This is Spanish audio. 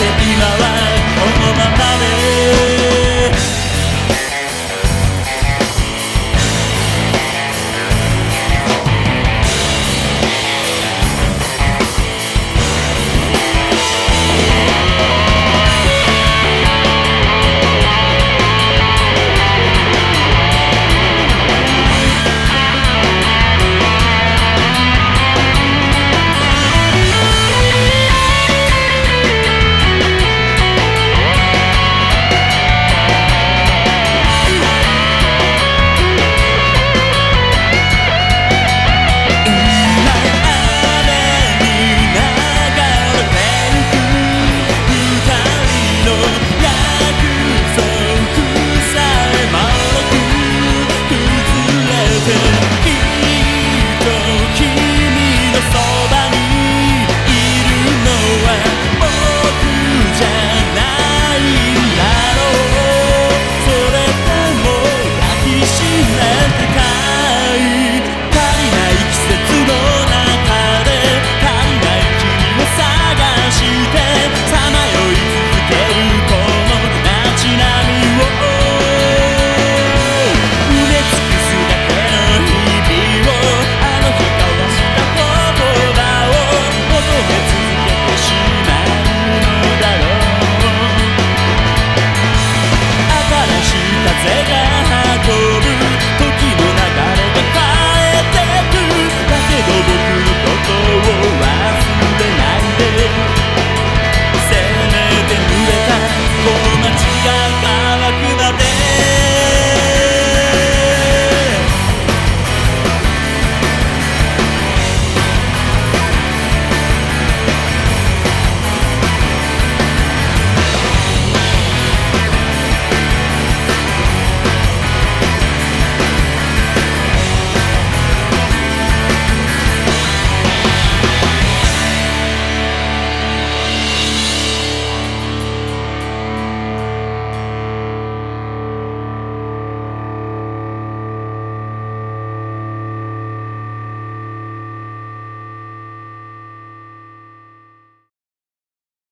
De ti babal, otro.